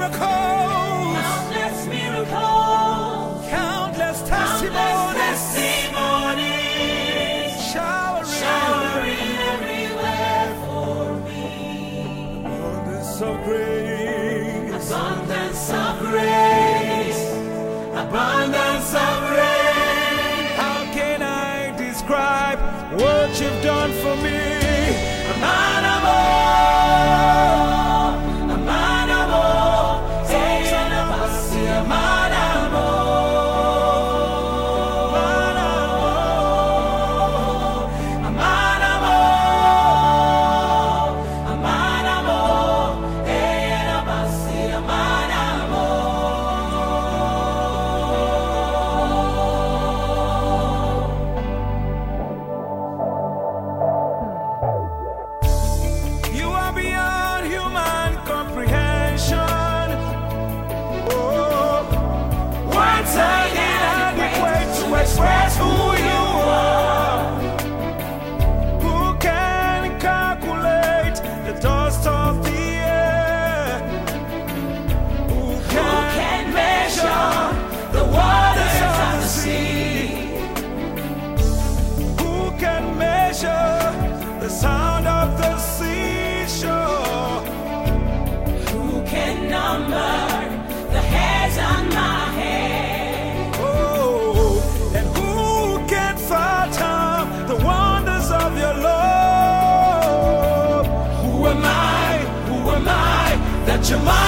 miracles. Countless miracles. Countless testimonies. Countless testimonies. Showering, showering everywhere for me. Abundance of grace. Abundance of grace. Abundance of grace. How can I describe what you've done for me? your mind.